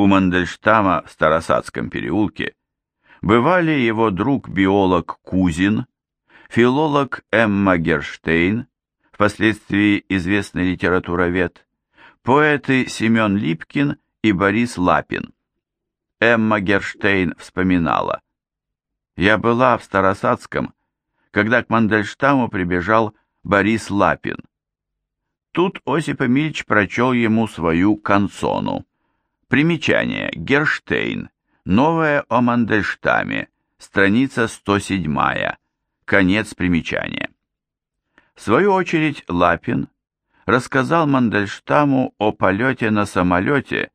У Мандельштама в Старосадском переулке бывали его друг-биолог Кузин, филолог Эмма Герштейн, впоследствии известный литературовед, поэты Семен Липкин и Борис Лапин. Эмма Герштейн вспоминала. «Я была в Старосадском, когда к Мандельштаму прибежал Борис Лапин. Тут Осип Эмильч прочел ему свою канцону. Примечание. Герштейн. Новое о Мандельштаме. Страница 107. Конец примечания. В свою очередь Лапин рассказал Мандельштаму о полете на самолете,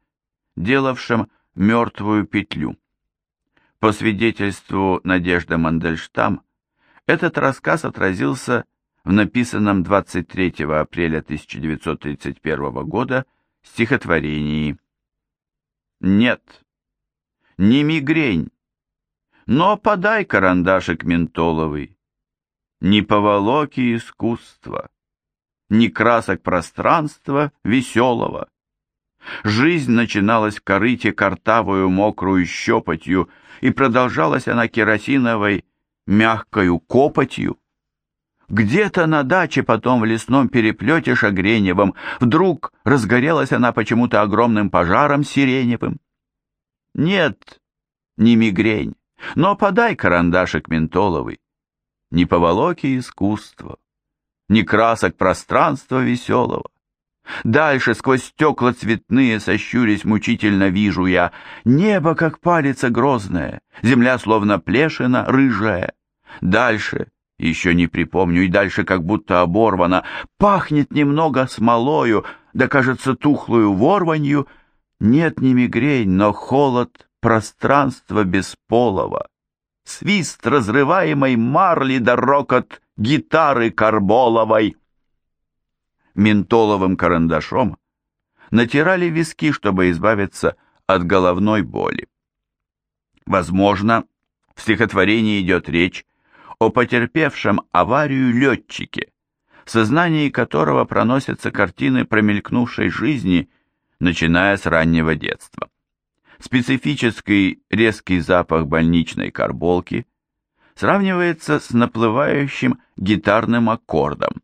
делавшем мертвую петлю. По свидетельству Надежды Мандельштам, этот рассказ отразился в написанном 23 апреля 1931 года стихотворении «Нет, не мигрень, но подай карандашик ментоловый, ни поволоки искусства, ни красок пространства веселого. Жизнь начиналась в корыте картавую мокрую щепотью, и продолжалась она керосиновой мягкою копотью. Где-то на даче, потом в лесном переплете Шагреневым, вдруг разгорелась она почему-то огромным пожаром сиреневым. Нет, не мигрень, но подай карандашик ментоловый. Ни поволоки искусства, ни красок пространства веселого. Дальше, сквозь стекла цветные, сощурясь мучительно вижу я, небо, как палец грозное, земля словно плешина рыжая. Дальше, еще не припомню, и дальше как будто оборвано, пахнет немного смолою, да, кажется, тухлую ворванью. Нет не мигрень, но холод пространства бесполого. Свист разрываемой марли да рокот гитары карболовой. Ментоловым карандашом натирали виски, чтобы избавиться от головной боли. Возможно, в стихотворении идет речь о потерпевшем аварию летчике, в сознании которого проносятся картины промелькнувшей жизни, начиная с раннего детства. Специфический резкий запах больничной карболки сравнивается с наплывающим гитарным аккордом.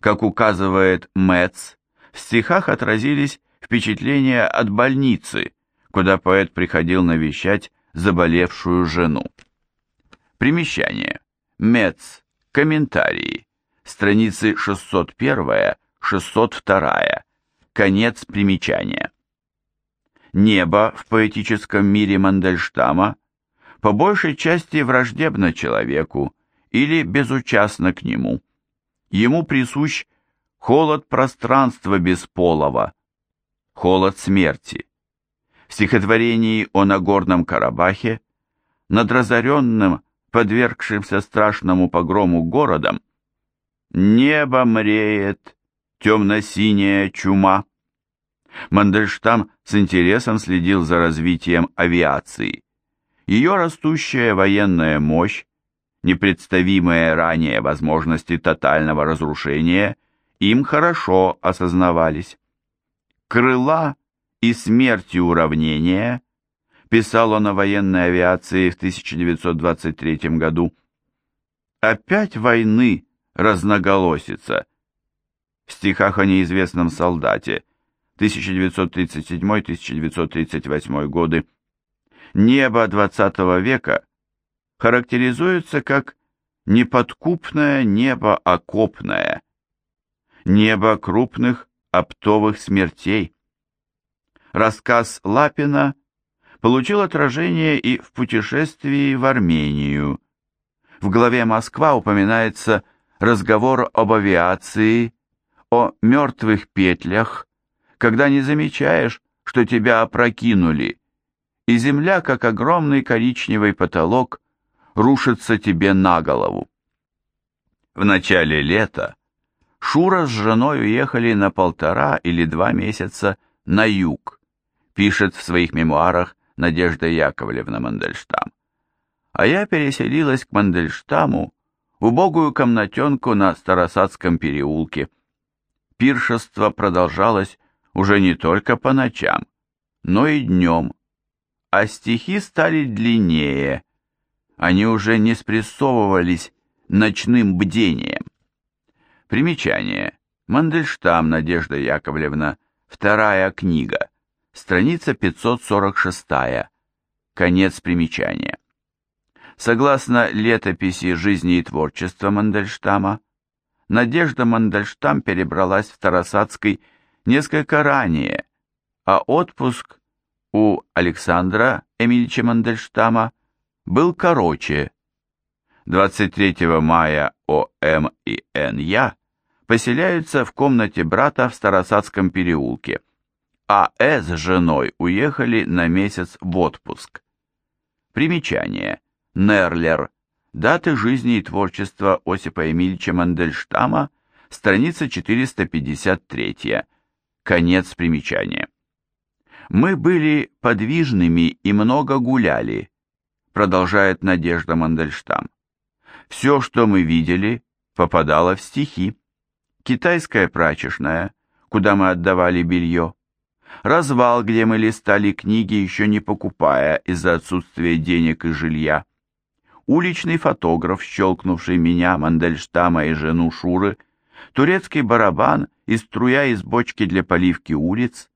Как указывает Мэтц, в стихах отразились впечатления от больницы, куда поэт приходил навещать заболевшую жену. Примечание. Мец. Комментарии. Страницы 601-602. Конец примечания. Небо в поэтическом мире Мандельштама по большей части враждебно человеку или безучастно к нему. Ему присущ холод пространства бесполого, холод смерти. В стихотворении о Нагорном Карабахе над разоренным подвергшимся страшному погрому городом, небо мреет, темно-синяя чума. Мандельштам с интересом следил за развитием авиации. Ее растущая военная мощь, непредставимые ранее возможности тотального разрушения им хорошо осознавались. Крыла и смерти уравнения писал он о военной авиации в 1923 году. «Опять войны разноголосица» в стихах о неизвестном солдате 1937-1938 годы. Небо XX века характеризуется как неподкупное небо окопное, небо крупных оптовых смертей. Рассказ Лапина получил отражение и в путешествии в Армению. В главе «Москва» упоминается разговор об авиации, о мертвых петлях, когда не замечаешь, что тебя опрокинули, и земля, как огромный коричневый потолок, рушится тебе на голову. В начале лета Шура с женой уехали на полтора или два месяца на юг, пишет в своих мемуарах Надежда Яковлевна Мандельштам. А я переселилась к Мандельштаму убогую комнатенку на Старосадском переулке. Пиршество продолжалось уже не только по ночам, но и днем, а стихи стали длиннее, они уже не спрессовывались ночным бдением. Примечание. Мандельштам Надежда Яковлевна, вторая книга, страница 546, конец примечания. Согласно летописи жизни и творчества Мандельштама, Надежда Мандельштам перебралась в Тарасацкий несколько ранее, а отпуск у Александра Эмильевича Мандельштама был короче. 23 мая О.М. и Н.Я. поселяются в комнате брата в Старосадском переулке, а С. с женой уехали на месяц в отпуск. Примечание. Нерлер. Даты жизни и творчества Осипа Эмильевича Мандельштама, страница 453. Конец примечания. Мы были подвижными и много гуляли, продолжает Надежда Мандельштам. Все, что мы видели, попадало в стихи. Китайская прачечная, куда мы отдавали белье. Развал, где мы листали книги, еще не покупая из-за отсутствия денег и жилья. Уличный фотограф, щелкнувший меня, Мандельштама и жену Шуры, турецкий барабан и струя из бочки для поливки улиц.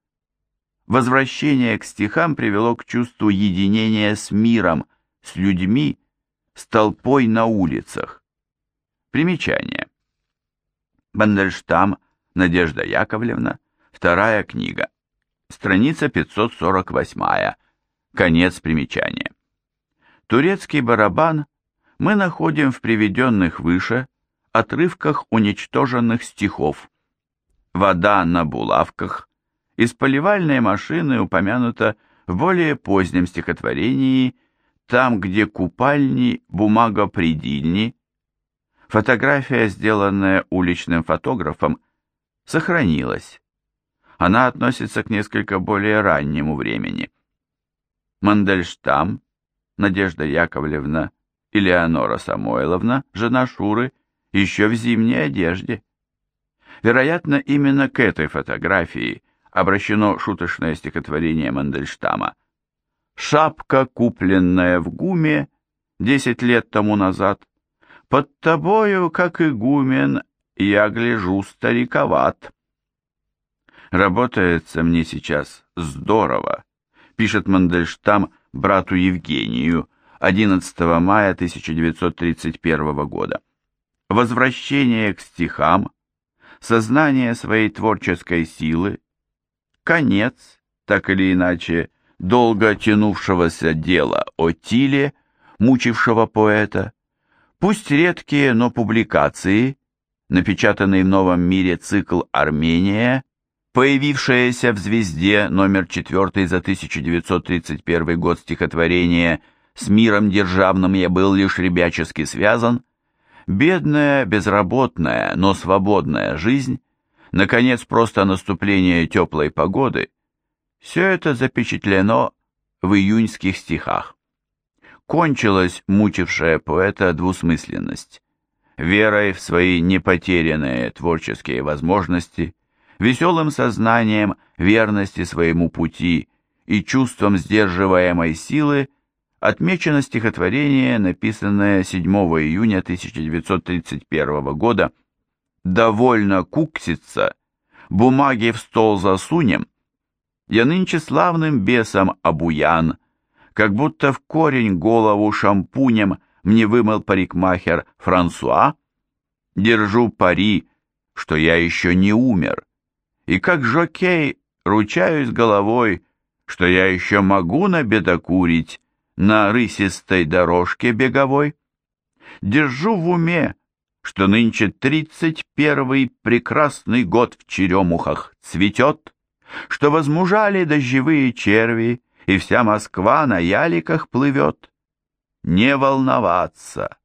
Возвращение к стихам привело к чувству единения с миром, с людьми, с толпой на улицах. Примечание. Бандельштам Надежда Яковлевна, вторая книга, страница 548, конец примечания. Турецкий барабан мы находим в приведенных выше отрывках уничтоженных стихов. Вода на булавках, из поливальной машины упомянута в более позднем стихотворении там, где купальни, бумага-предильни. Фотография, сделанная уличным фотографом, сохранилась. Она относится к несколько более раннему времени. Мандельштам, Надежда Яковлевна и Леонора Самойловна, жена Шуры, еще в зимней одежде. Вероятно, именно к этой фотографии обращено шуточное стихотворение Мандельштама – Шапка, купленная в гуме десять лет тому назад. Под тобою, как игумен, я гляжу стариковат. Работается мне сейчас здорово, пишет Мандельштам брату Евгению 11 мая 1931 года. Возвращение к стихам, сознание своей творческой силы, конец, так или иначе, долго тянувшегося дела о Тиле, мучившего поэта, пусть редкие, но публикации, напечатанный в новом мире цикл «Армения», появившаяся в «Звезде» номер 4 за 1931 год стихотворение «С миром державным я был лишь ребячески связан», бедная, безработная, но свободная жизнь, наконец, просто наступление теплой погоды – все это запечатлено в июньских стихах. Кончилась мучившая поэта двусмысленность. Верой в свои непотерянные творческие возможности, веселым сознанием верности своему пути и чувством сдерживаемой силы отмечено стихотворение, написанное 7 июня 1931 года «Довольно кукситься, бумаги в стол засунем, я нынче славным бесом обуян, как будто в корень голову шампунем мне вымыл парикмахер Франсуа. Держу пари, что я еще не умер, и как жокей ручаюсь головой, что я еще могу набедокурить на рысистой дорожке беговой. Держу в уме, что нынче тридцать первый прекрасный год в черемухах цветет, что возмужали дождевые черви, и вся Москва на яликах плывет. Не волноваться,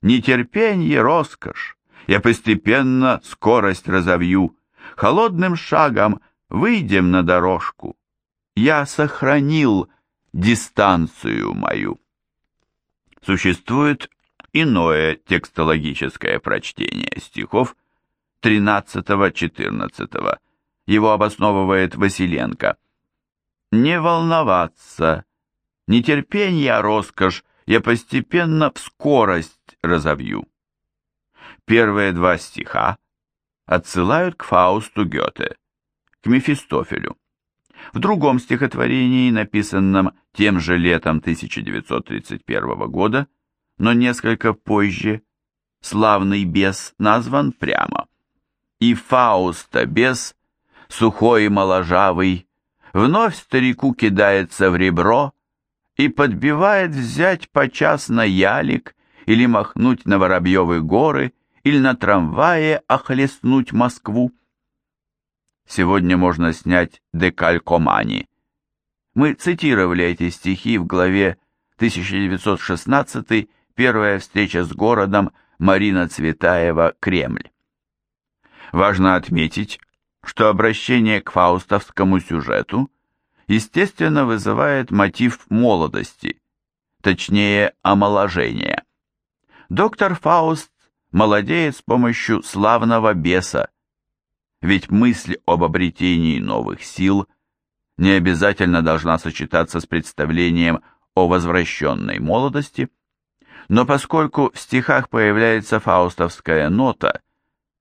нетерпенье роскошь, я постепенно скорость разовью, холодным шагом выйдем на дорожку. Я сохранил дистанцию мою. Существует иное текстологическое прочтение стихов 13-14 его обосновывает Василенко. Не волноваться, нетерпенье, а роскошь я постепенно в скорость разовью. Первые два стиха отсылают к Фаусту Гёте, к Мефистофелю. В другом стихотворении, написанном тем же летом 1931 года, но несколько позже, славный бес назван прямо. И Фауста бес, сухой и моложавый, вновь старику кидается в ребро и подбивает взять почас на ялик или махнуть на Воробьевы горы или на трамвае охлестнуть Москву. Сегодня можно снять декалькомани. Мы цитировали эти стихи в главе 1916 «Первая встреча с городом» Марина Цветаева «Кремль». Важно отметить, что обращение к фаустовскому сюжету естественно вызывает мотив молодости, точнее омоложения. Доктор Фауст молодеет с помощью славного беса, ведь мысль об обретении новых сил не обязательно должна сочетаться с представлением о возвращенной молодости, но поскольку в стихах появляется фаустовская нота,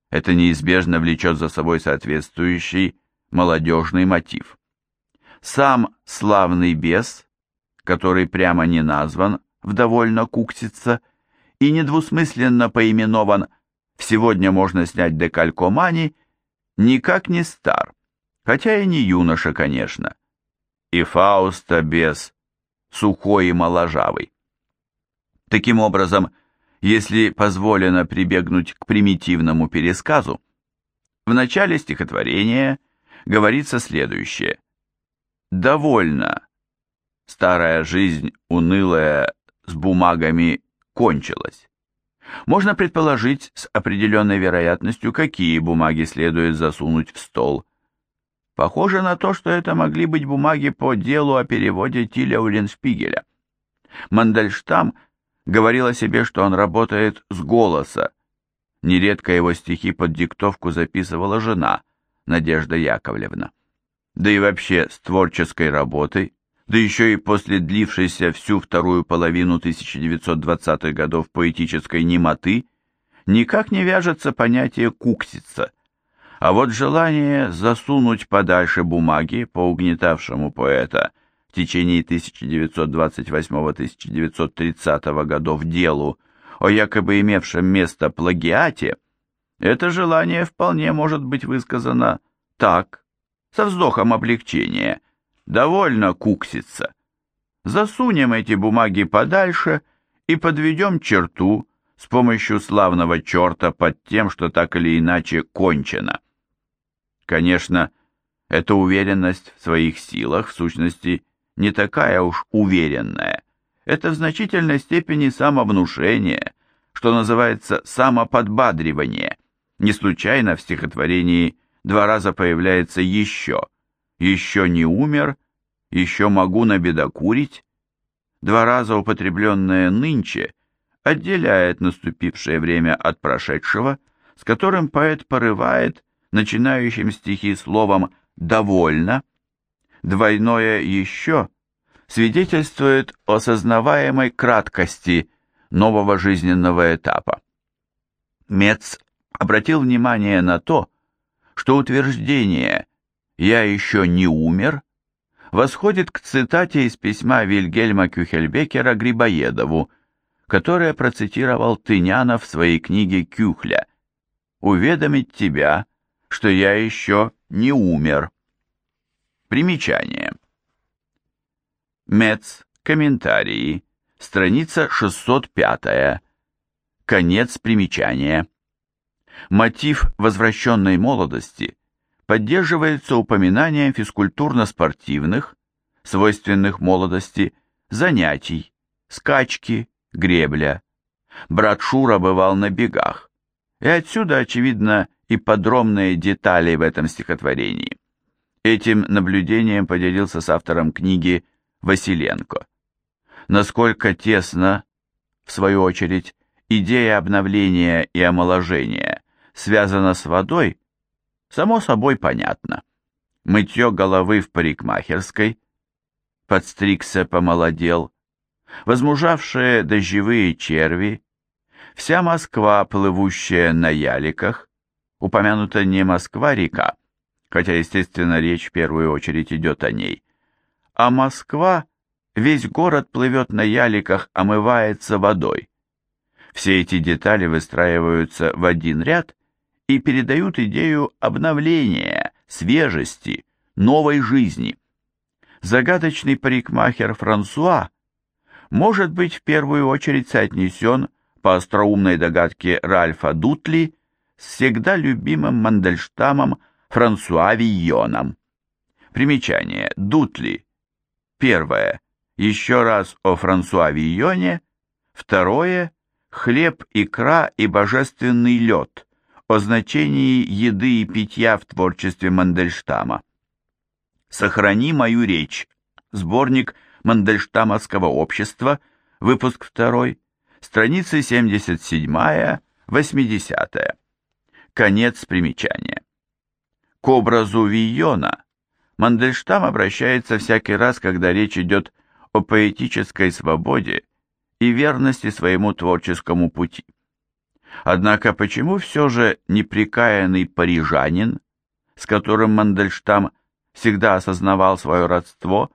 это неизбежно влечет за собой соответствующий молодежный мотив. Сам славный бес, который прямо не назван в довольно куксица и недвусмысленно поименован «Сегодня можно снять декалькомани», никак не стар, хотя и не юноша, конечно. И Фауста бес, сухой и моложавый. Таким образом, если позволено прибегнуть к примитивному пересказу, в начале стихотворения говорится следующее. «Довольно. Старая жизнь, унылая, с бумагами, кончилась. Можно предположить с определенной вероятностью, какие бумаги следует засунуть в стол. Похоже на то, что это могли быть бумаги по делу о переводе Тиля Уллиншпигеля. Мандельштам говорил о себе, что он работает с голоса. Нередко его стихи под диктовку записывала жена, Надежда Яковлевна. Да и вообще с творческой работой да еще и после длившейся всю вторую половину 1920-х годов поэтической немоты, никак не вяжется понятие «куксица», а вот желание засунуть подальше бумаги по угнетавшему поэта в течение 1928-1930 годов делу о якобы имевшем место плагиате, это желание вполне может быть высказано так, со вздохом облегчения – Довольно кукситься. Засунем эти бумаги подальше и подведем черту с помощью славного черта под тем, что так или иначе кончено. Конечно, эта уверенность в своих силах, в сущности, не такая уж уверенная. Это в значительной степени самовнушение, что называется самоподбадривание. Не случайно в стихотворении два раза появляется «еще», еще не умер, еще могу набедокурить, два раза употребленное нынче отделяет наступившее время от прошедшего, с которым поэт порывает начинающим стихи словом «довольно», двойное «еще» свидетельствует о сознаваемой краткости нового жизненного этапа. Мец обратил внимание на то, что утверждение «я еще не умер» восходит к цитате из письма Вильгельма Кюхельбекера Грибоедову, которое процитировал Тынянов в своей книге «Кюхля» «Уведомить тебя, что я еще не умер». Примечание. Мец. Комментарии. Страница 605. Конец примечания. Мотив возвращенной молодости поддерживается упоминанием физкультурно-спортивных, свойственных молодости, занятий, скачки, гребля. Брат Шура бывал на бегах, и отсюда, очевидно, и подробные детали в этом стихотворении. Этим наблюдением поделился с автором книги Василенко. Насколько тесно, в свою очередь, идея обновления и омоложения связана с водой, Само собой понятно. Мытье головы в парикмахерской, подстригся, помолодел, возмужавшие дождевые черви, вся Москва, плывущая на яликах, упомянута не Москва-река, хотя, естественно, речь в первую очередь идет о ней, а Москва, весь город плывет на яликах, омывается водой. Все эти детали выстраиваются в один ряд и передают идею обновления, свежести, новой жизни. Загадочный парикмахер Франсуа может быть в первую очередь соотнесен по остроумной догадке Ральфа Дутли с всегда любимым Мандельштамом Франсуа Вийоном. Примечание. Дутли. Первое. Еще раз о Франсуа Вийоне. Второе. Хлеб, икра и божественный лед. О значении еды и питья в творчестве Мандельштама. «Сохрани мою речь». Сборник Мандельштамовского общества, выпуск 2, страницы 77-80. Конец примечания. К образу Вийона Мандельштам обращается всякий раз, когда речь идет о поэтической свободе и верности своему творческому пути. Однако почему все же неприкаянный парижанин, с которым Мандельштам всегда осознавал свое родство,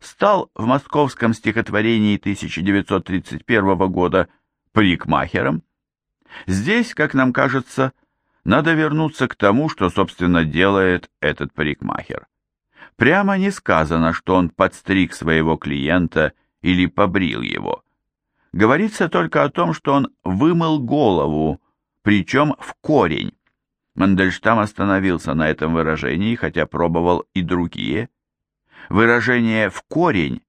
стал в московском стихотворении 1931 года парикмахером? Здесь, как нам кажется, надо вернуться к тому, что, собственно, делает этот парикмахер. Прямо не сказано, что он подстриг своего клиента или побрил его. Говорится только о том, что он вымыл голову, причем в корень. Мандельштам остановился на этом выражении, хотя пробовал и другие. Выражение «в корень»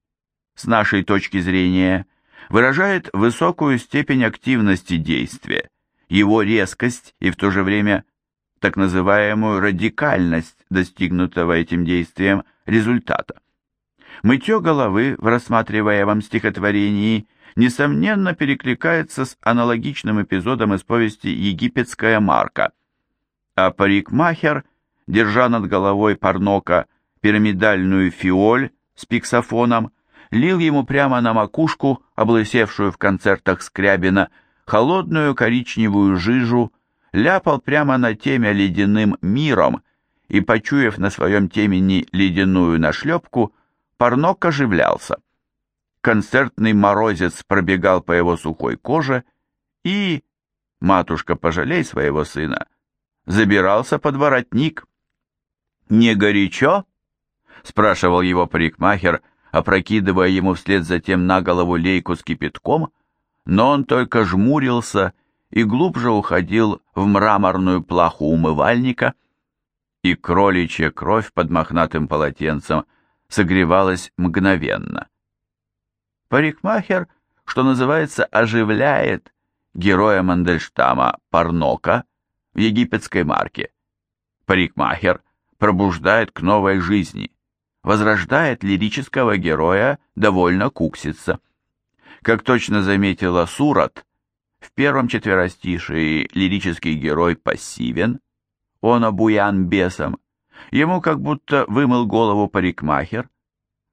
с нашей точки зрения выражает высокую степень активности действия, его резкость и в то же время так называемую радикальность достигнутого этим действием результата. Мытье головы в рассматриваемом стихотворении несомненно перекликается с аналогичным эпизодом из повести «Египетская марка», а парикмахер, держа над головой парнока пирамидальную фиоль с пиксофоном, лил ему прямо на макушку, облысевшую в концертах Скрябина, холодную коричневую жижу, ляпал прямо на темя ледяным миром и, почуяв на своем темени ледяную нашлепку, парнок оживлялся. Концертный морозец пробегал по его сухой коже и, матушка, пожалей своего сына, забирался под воротник. «Не горячо?» — спрашивал его парикмахер, опрокидывая ему вслед затем на голову лейку с кипятком, но он только жмурился и глубже уходил в мраморную плаху умывальника, и кроличья кровь под мохнатым полотенцем согревалась мгновенно. Парикмахер, что называется, оживляет героя Мандельштама Парнока, в египетской марке. Парикмахер пробуждает к новой жизни, возрождает лирического героя довольно куксится. Как точно заметила Сурат, в первом четверостишии лирический герой пассивен, он обуян бесом, ему как будто вымыл голову парикмахер,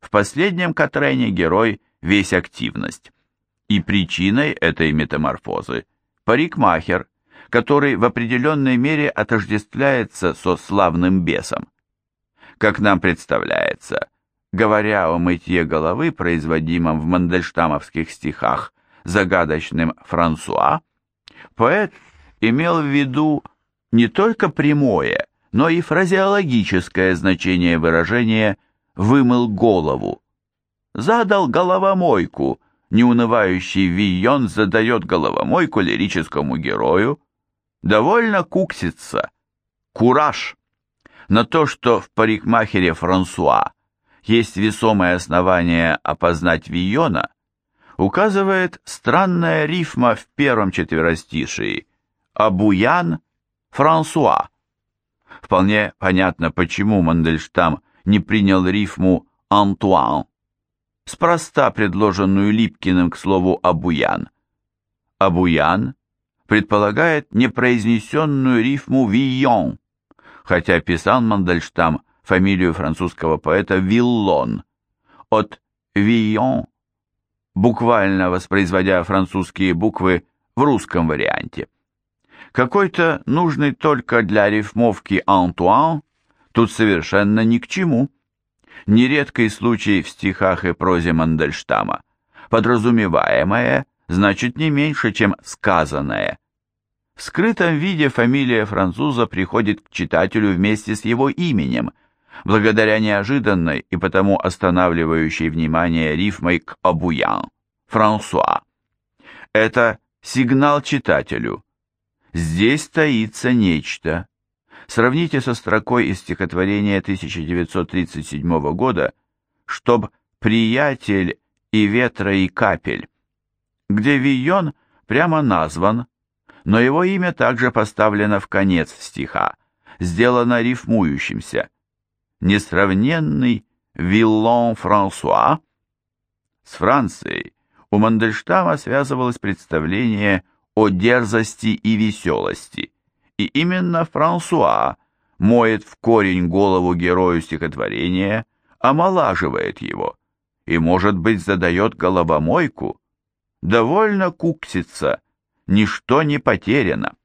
в последнем Катрене герой весь активность. И причиной этой метаморфозы парикмахер, который в определенной мере отождествляется со славным бесом. Как нам представляется, говоря о мытье головы, производимом в мандельштамовских стихах загадочным Франсуа, поэт имел в виду не только прямое, но и фразеологическое значение выражения «вымыл голову». Задал головомойку, неунывающий Вийон задает головомойку лирическому герою, довольно куксится. Кураж. На то, что в парикмахере Франсуа есть весомое основание опознать Вийона, указывает странная рифма в первом четверостишии «Абуян Франсуа». Вполне понятно, почему Мандельштам не принял рифму «Антуан», спроста предложенную Липкиным к слову «Абуян». Абуян предполагает непроизнесенную рифму «вийон», хотя писал Мандельштам фамилию французского поэта Виллон. от «Вийон», буквально воспроизводя французские буквы в русском варианте. Какой-то нужный только для рифмовки «Антуан» тут совершенно ни к чему. Нередкий случай в стихах и прозе Мандельштама. Подразумеваемое значит не меньше, чем сказанное. В скрытом виде фамилия француза приходит к читателю вместе с его именем, благодаря неожиданной и потому останавливающей внимание рифмой к Абуян, Франсуа. Это сигнал читателю. Здесь таится нечто. Сравните со строкой из стихотворения 1937 года «Чтоб приятель и ветра и капель», где Вийон прямо назван, но его имя также поставлено в конец стиха, сделано рифмующимся. Несравненный Виллон Франсуа с Францией у Мандельштама связывалось представление о дерзости и веселости, и именно Франсуа моет в корень голову герою стихотворения, омолаживает его и, может быть, задает головомойку. Довольно кукситься, ничто не потеряно.